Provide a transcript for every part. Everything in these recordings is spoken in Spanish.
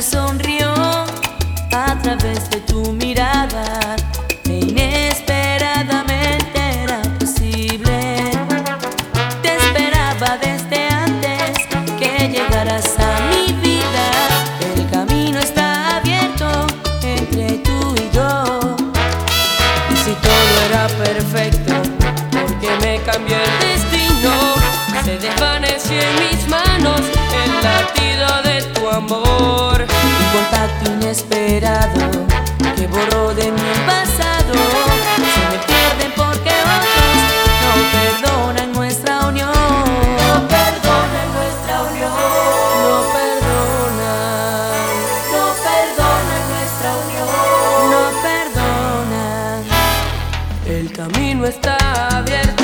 sonrió a través de tu mirada. E inesperadamente era posible. Te esperaba desde antes que llegaras a mi vida. El camino está abierto entre tú y yo. Y si todo era perfecto, porque me cambié el destino? Se desvaneció en mis manos. inesperado que borró de mi pasado. Se me pierden porque otros no perdonan nuestra unión. No perdonan nuestra unión. No perdonan. No perdonan nuestra unión. No perdonan. El camino está abierto.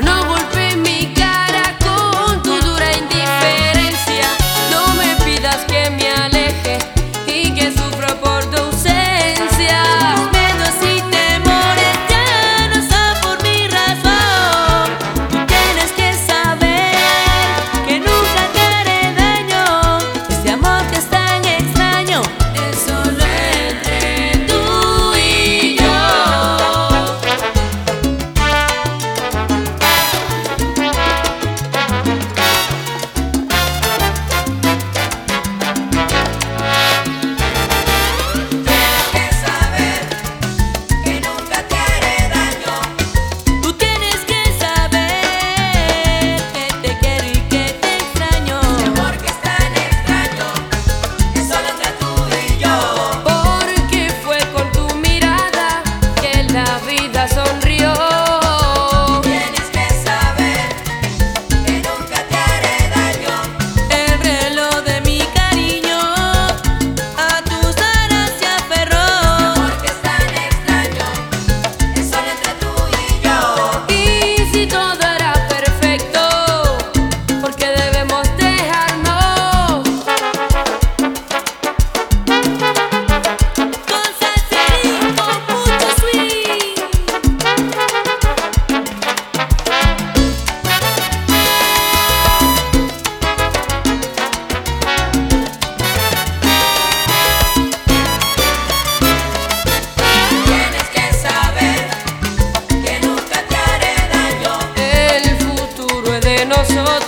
No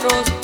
nuestros